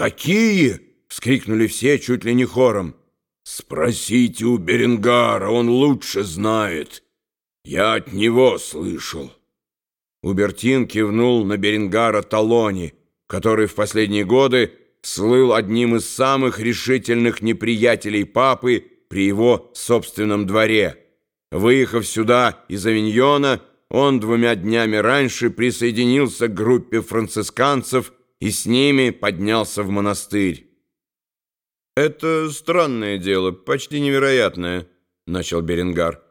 «Какие?» — вскрикнули все чуть ли не хором. «Спросите у Беренгара, он лучше знает. Я от него слышал». Убертин кивнул на Беренгара Талони, который в последние годы слыл одним из самых решительных неприятелей папы при его собственном дворе. Выехав сюда из Авиньона, он двумя днями раньше присоединился к группе францисканцев и с ними поднялся в монастырь. «Это странное дело, почти невероятное», — начал Беренгар.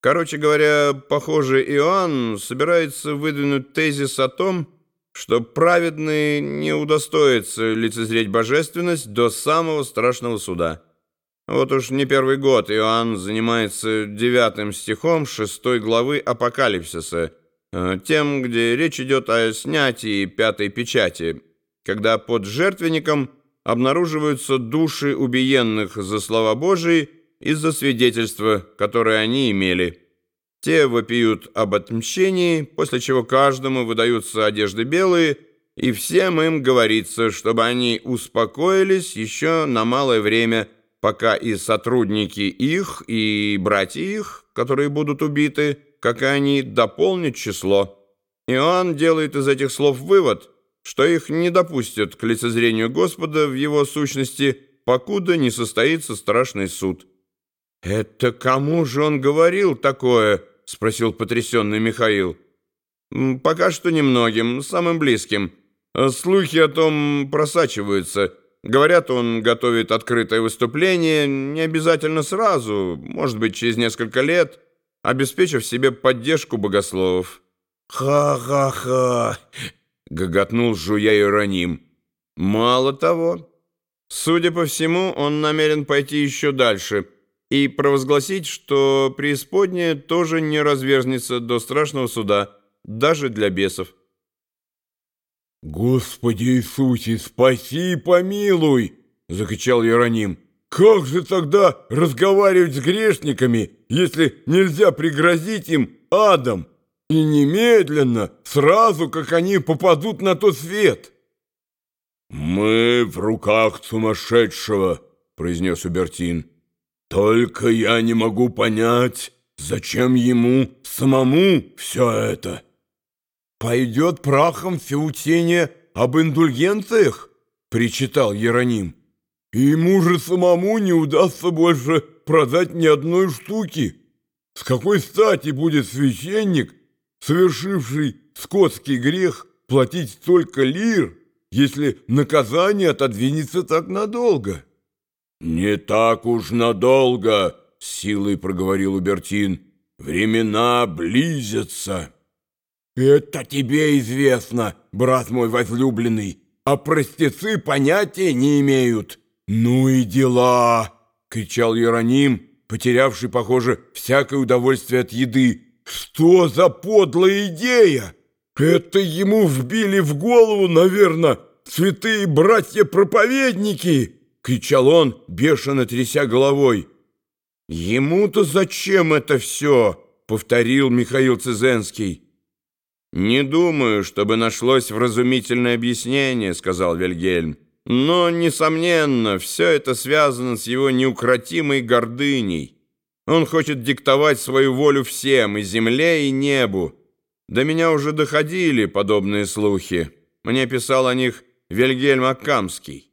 «Короче говоря, похоже, Иоанн собирается выдвинуть тезис о том, что праведный не удостоится лицезреть божественность до самого страшного суда». Вот уж не первый год Иоанн занимается девятым стихом шестой главы Апокалипсиса, э, тем, где речь идет о снятии пятой печати, когда под жертвенником обнаруживаются души убиенных за слова Божии и за свидетельства, которые они имели. Те вопиют об отмщении, после чего каждому выдаются одежды белые, и всем им говорится, чтобы они успокоились еще на малое время – пока и сотрудники их, и братья их, которые будут убиты, как и они, дополнят число. Иоанн делает из этих слов вывод, что их не допустят к лицезрению Господа в его сущности, покуда не состоится страшный суд. «Это кому же он говорил такое?» — спросил потрясенный Михаил. «Пока что немногим, самым близким. Слухи о том просачиваются». Говорят, он готовит открытое выступление, не обязательно сразу, может быть, через несколько лет, обеспечив себе поддержку богословов. «Ха-ха-ха!» — гоготнул жуя Иероним. «Мало того, судя по всему, он намерен пойти еще дальше и провозгласить, что преисподняя тоже не разверзнется до страшного суда, даже для бесов». «Господи Иисусе, спаси и помилуй!» — закричал Иероним. «Как же тогда разговаривать с грешниками, если нельзя пригрозить им адом? И немедленно, сразу, как они попадут на тот свет!» «Мы в руках сумасшедшего», — произнес Убертин. «Только я не могу понять, зачем ему самому все это» пойдет прахом все учение об индульгенциях, причитал Ероним. И ему же самому не удастся больше продать ни одной штуки. С какой стати будет священник, совершивший скотский грех, платить столько лир, если наказание отодвинется так надолго? «Не так уж надолго», — силой проговорил Убертин. «Времена близятся». «Это тебе известно, брат мой возлюбленный, а простецы понятия не имеют». «Ну и дела!» — кричал Иероним, потерявший, похоже, всякое удовольствие от еды. «Что за подлая идея? Это ему вбили в голову, наверное, святые братья-проповедники!» — кричал он, бешено тряся головой. «Ему-то зачем это все?» — повторил Михаил Цезенский. «Не думаю, чтобы нашлось вразумительное объяснение», — сказал Вильгельм. «Но, несомненно, все это связано с его неукротимой гордыней. Он хочет диктовать свою волю всем, и земле, и небу. До меня уже доходили подобные слухи. Мне писал о них Вильгельм Акамский.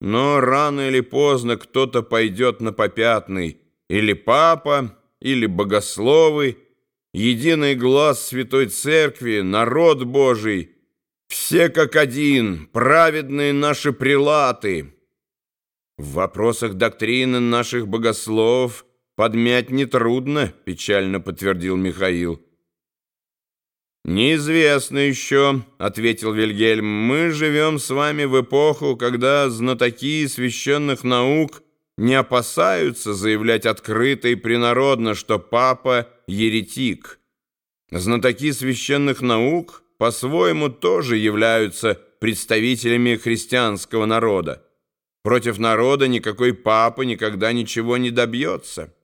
Но рано или поздно кто-то пойдет на попятный, или папа, или богословы, единый глаз Святой Церкви, народ Божий, все как один, праведные наши прилаты. В вопросах доктрины наших богословов подмять нетрудно, печально подтвердил Михаил. «Неизвестно еще», — ответил Вильгельм, — «мы живем с вами в эпоху, когда знатоки священных наук не опасаются заявлять открыто и принародно, что папа — еретик. Знатоки священных наук по-своему тоже являются представителями христианского народа. Против народа никакой папа никогда ничего не добьется.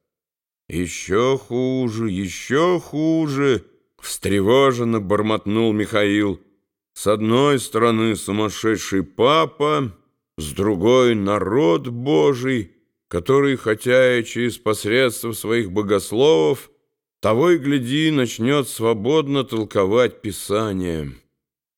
Еще хуже, еще хуже, встревоженно бормотнул Михаил. С одной стороны сумасшедший папа, с другой — народ Божий, который, хотя и через посредство своих богословов, того и гляди, начнет свободно толковать Писание.